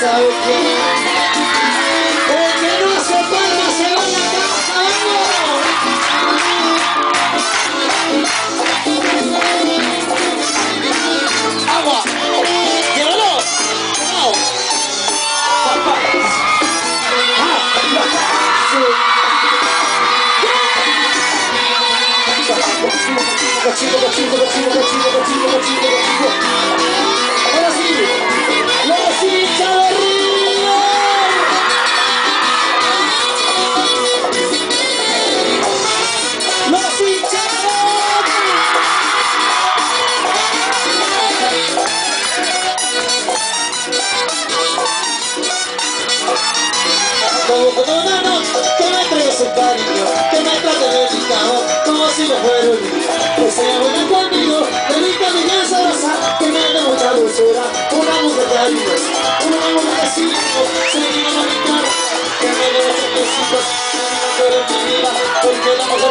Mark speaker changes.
Speaker 1: so good. Cachimbo, cachimbo, cachimbo, cachimbo, cachimbo, cachimbo, cachimbo. Ahora sí, los hinchas de Río. Los hinchas de Como con una noche que me entregue su cariño, que me trate delicado, como si no fuera se vuelve conmigo, dedica mi desabraza, que me da mucha dulzura, una mujer cariñosa, una mujer así, se llama mi cara.